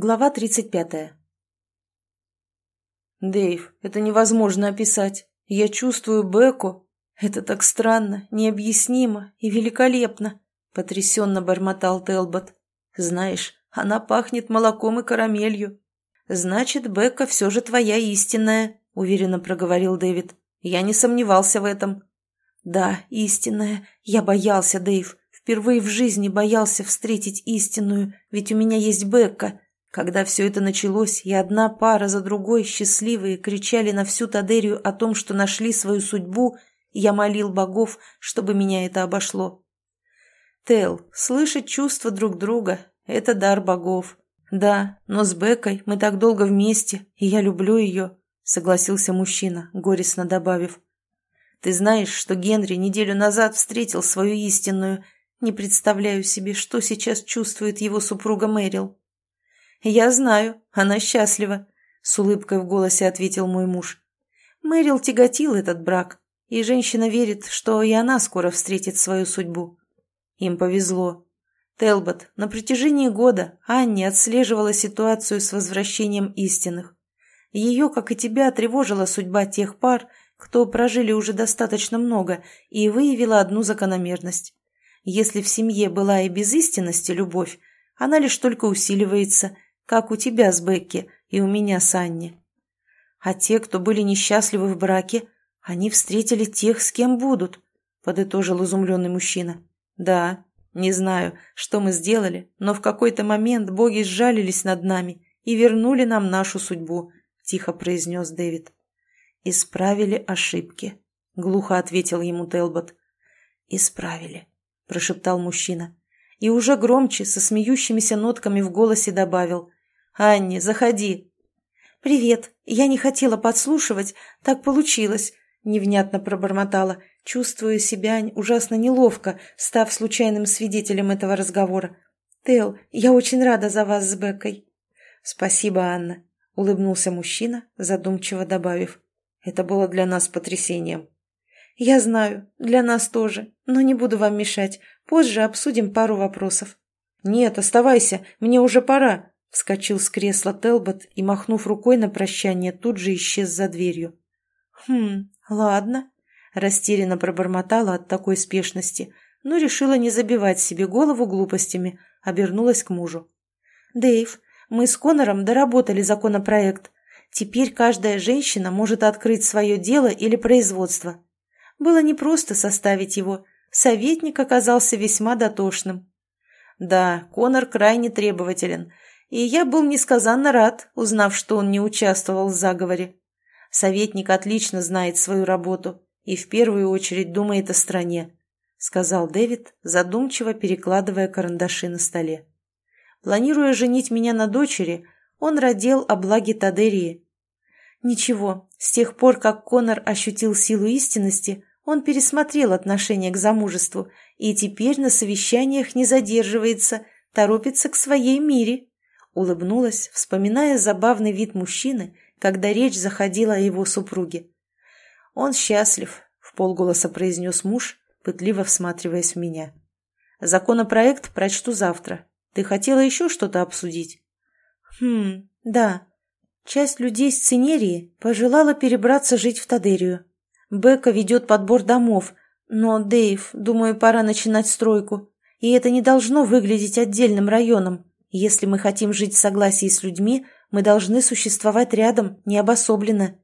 Глава 35. «Дэйв, это невозможно описать. Я чувствую Беку. Это так странно, необъяснимо и великолепно», — потрясенно бормотал Телбот. «Знаешь, она пахнет молоком и карамелью». «Значит, Бекка все же твоя истинная», — уверенно проговорил Дэвид. «Я не сомневался в этом». «Да, истинная. Я боялся, Дэйв. Впервые в жизни боялся встретить истинную, ведь у меня есть Бекка. Когда все это началось, и одна пара за другой, счастливые, кричали на всю Тадерию о том, что нашли свою судьбу, я молил богов, чтобы меня это обошло. Тел, слышать чувства друг друга — это дар богов. Да, но с Бекой мы так долго вместе, и я люблю ее, — согласился мужчина, горестно добавив. Ты знаешь, что Генри неделю назад встретил свою истинную. Не представляю себе, что сейчас чувствует его супруга Мэрил. «Я знаю, она счастлива», — с улыбкой в голосе ответил мой муж. Мэрил тяготил этот брак, и женщина верит, что и она скоро встретит свою судьбу. Им повезло. Телбот, на протяжении года Анни отслеживала ситуацию с возвращением истинных. Ее, как и тебя, тревожила судьба тех пар, кто прожили уже достаточно много, и выявила одну закономерность. Если в семье была и без истинности любовь, она лишь только усиливается – как у тебя с Бекки и у меня с Анни. А те, кто были несчастливы в браке, они встретили тех, с кем будут, — подытожил изумленный мужчина. Да, не знаю, что мы сделали, но в какой-то момент боги сжалились над нами и вернули нам нашу судьбу, — тихо произнес Дэвид. «Исправили ошибки», — глухо ответил ему Телбот. «Исправили», — прошептал мужчина. И уже громче, со смеющимися нотками в голосе добавил. «Анни, заходи». «Привет. Я не хотела подслушивать. Так получилось», — невнятно пробормотала, чувствуя себя ужасно неловко, став случайным свидетелем этого разговора. «Тел, я очень рада за вас с Беккой». «Спасибо, Анна», — улыбнулся мужчина, задумчиво добавив. «Это было для нас потрясением». «Я знаю, для нас тоже, но не буду вам мешать. Позже обсудим пару вопросов». «Нет, оставайся, мне уже пора», Вскочил с кресла Телбот и, махнув рукой на прощание, тут же исчез за дверью. «Хм, ладно», — растерянно пробормотала от такой спешности, но решила не забивать себе голову глупостями, обернулась к мужу. «Дэйв, мы с Конором доработали законопроект. Теперь каждая женщина может открыть свое дело или производство. Было непросто составить его. Советник оказался весьма дотошным». «Да, Конор крайне требователен» и я был несказанно рад, узнав, что он не участвовал в заговоре. Советник отлично знает свою работу и в первую очередь думает о стране, сказал Дэвид, задумчиво перекладывая карандаши на столе. Планируя женить меня на дочери, он родил о благе Тадерии. Ничего, с тех пор, как Конор ощутил силу истинности, он пересмотрел отношение к замужеству и теперь на совещаниях не задерживается, торопится к своей мире улыбнулась, вспоминая забавный вид мужчины, когда речь заходила о его супруге. «Он счастлив», — в полголоса произнес муж, пытливо всматриваясь в меня. «Законопроект прочту завтра. Ты хотела еще что-то обсудить?» «Хм, да. Часть людей с Цинерии пожелала перебраться жить в Тадерию. Бека ведет подбор домов, но, Дэйв, думаю, пора начинать стройку. И это не должно выглядеть отдельным районом. Если мы хотим жить в согласии с людьми, мы должны существовать рядом, не обособленно.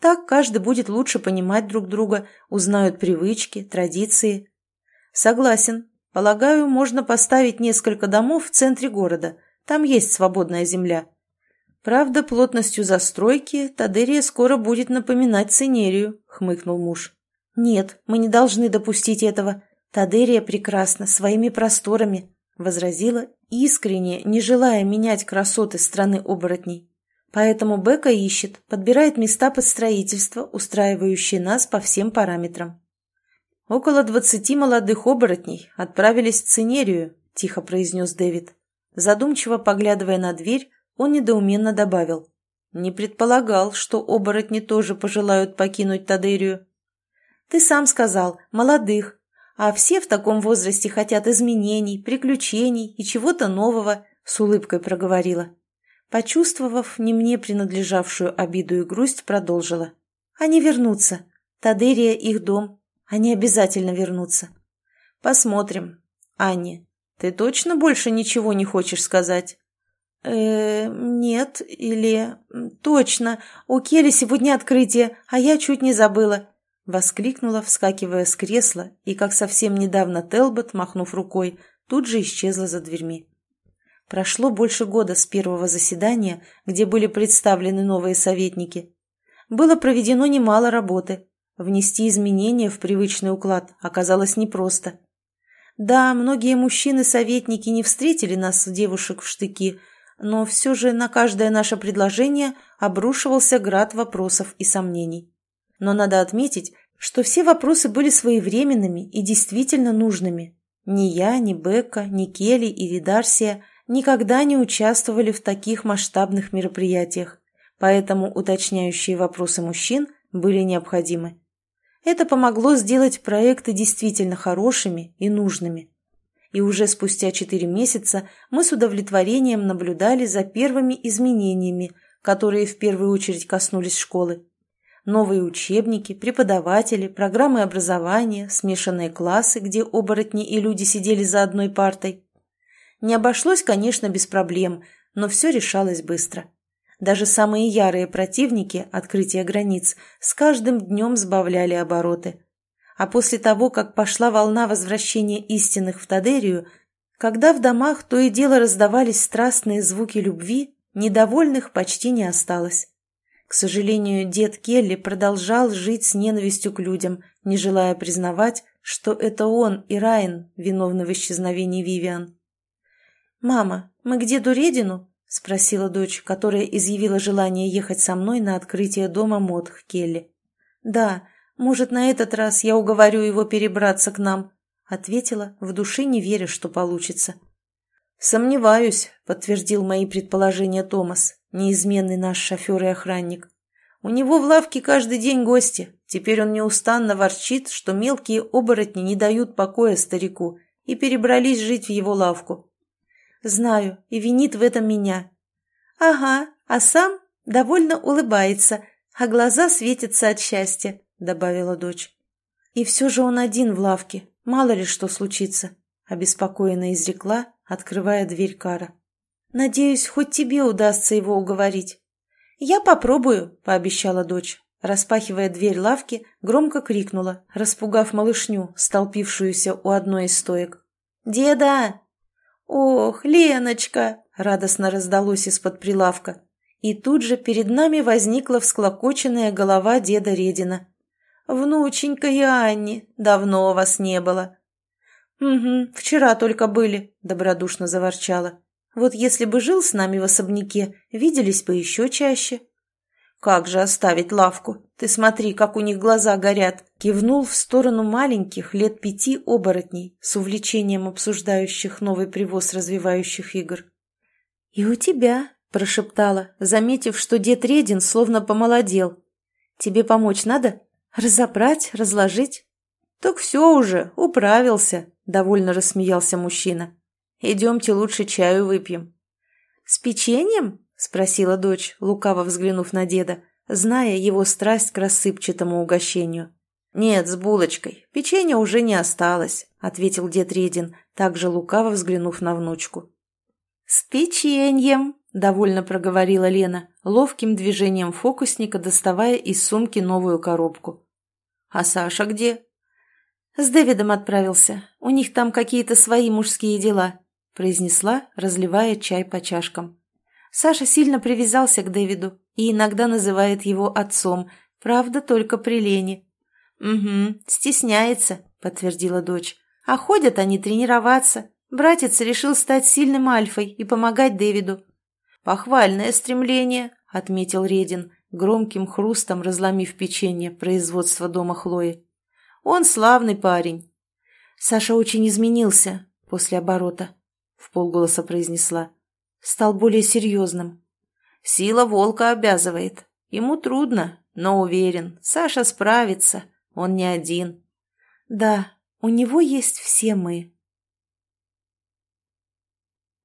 Так каждый будет лучше понимать друг друга, узнают привычки, традиции. Согласен. Полагаю, можно поставить несколько домов в центре города. Там есть свободная земля. Правда, плотностью застройки Тадерия скоро будет напоминать Цинерию, хмыкнул муж. Нет, мы не должны допустить этого. Тадерия прекрасна своими просторами, возразила искренне, не желая менять красоты страны оборотней. Поэтому Бека ищет, подбирает места под строительство, устраивающие нас по всем параметрам. «Около двадцати молодых оборотней отправились в Цинерию», — тихо произнес Дэвид. Задумчиво поглядывая на дверь, он недоуменно добавил. «Не предполагал, что оборотни тоже пожелают покинуть Тадерию». «Ты сам сказал, молодых, а все в таком возрасте хотят изменений, приключений и чего-то нового», — с улыбкой проговорила. Почувствовав не мне принадлежавшую обиду и грусть, продолжила. «Они вернутся. Тадерия — их дом. Они обязательно вернутся». «Посмотрим. Анни, ты точно больше ничего не хочешь сказать?» э нет, или... Точно, у Келли сегодня открытие, а я чуть не забыла. Воскликнула, вскакивая с кресла, и, как совсем недавно Телбот, махнув рукой, тут же исчезла за дверьми. Прошло больше года с первого заседания, где были представлены новые советники. Было проведено немало работы. Внести изменения в привычный уклад оказалось непросто. Да, многие мужчины-советники не встретили нас, девушек, в штыки, но все же на каждое наше предложение обрушивался град вопросов и сомнений. Но надо отметить, что все вопросы были своевременными и действительно нужными. Ни я, ни Бекка, ни Келли и Видарсия никогда не участвовали в таких масштабных мероприятиях, поэтому уточняющие вопросы мужчин были необходимы. Это помогло сделать проекты действительно хорошими и нужными. И уже спустя четыре месяца мы с удовлетворением наблюдали за первыми изменениями, которые в первую очередь коснулись школы. Новые учебники, преподаватели, программы образования, смешанные классы, где оборотни и люди сидели за одной партой. Не обошлось, конечно, без проблем, но все решалось быстро. Даже самые ярые противники открытия границ с каждым днем сбавляли обороты. А после того, как пошла волна возвращения истинных в Тадерию, когда в домах то и дело раздавались страстные звуки любви, недовольных почти не осталось. К сожалению, дед Келли продолжал жить с ненавистью к людям, не желая признавать, что это он и Райан виновны в исчезновении Вивиан. «Мама, мы к деду Редину?» – спросила дочь, которая изъявила желание ехать со мной на открытие дома Модх Келли. «Да, может, на этот раз я уговорю его перебраться к нам», – ответила, в душе не веря, что получится. «Сомневаюсь», – подтвердил мои предположения Томас неизменный наш шофер и охранник. У него в лавке каждый день гости. Теперь он неустанно ворчит, что мелкие оборотни не дают покоя старику и перебрались жить в его лавку. Знаю, и винит в этом меня. Ага, а сам довольно улыбается, а глаза светятся от счастья, добавила дочь. И все же он один в лавке, мало ли что случится, обеспокоенно изрекла, открывая дверь Кара. Надеюсь, хоть тебе удастся его уговорить. Я попробую, пообещала дочь. Распахивая дверь лавки, громко крикнула, распугав малышню, столпившуюся у одной из стоек. «Деда!» «Ох, Леночка!» — радостно раздалось из-под прилавка. И тут же перед нами возникла всклокоченная голова деда Редина. «Внученька и Анни, давно вас не было». «Угу, вчера только были», — добродушно заворчала. Вот если бы жил с нами в особняке, виделись бы еще чаще. Как же оставить лавку? Ты смотри, как у них глаза горят. Кивнул в сторону маленьких, лет пяти оборотней, с увлечением обсуждающих новый привоз развивающих игр. И у тебя, прошептала, заметив, что дед Редин словно помолодел. Тебе помочь надо? Разобрать, разложить? Так все уже, управился, довольно рассмеялся мужчина. Идемте лучше чаю выпьем». «С печеньем?» – спросила дочь, лукаво взглянув на деда, зная его страсть к рассыпчатому угощению. «Нет, с булочкой. Печенья уже не осталось», – ответил дед Редин, также лукаво взглянув на внучку. «С печеньем!» – довольно проговорила Лена, ловким движением фокусника доставая из сумки новую коробку. «А Саша где?» «С Дэвидом отправился. У них там какие-то свои мужские дела произнесла, разливая чай по чашкам. Саша сильно привязался к Дэвиду и иногда называет его отцом, правда, только при Лене. «Угу, стесняется», — подтвердила дочь. «А ходят они тренироваться. Братец решил стать сильным альфой и помогать Дэвиду». «Похвальное стремление», — отметил Редин, громким хрустом разломив печенье производства дома Хлои. «Он славный парень». Саша очень изменился после оборота в полголоса произнесла. Стал более серьезным. Сила волка обязывает. Ему трудно, но уверен, Саша справится. Он не один. Да, у него есть все мы.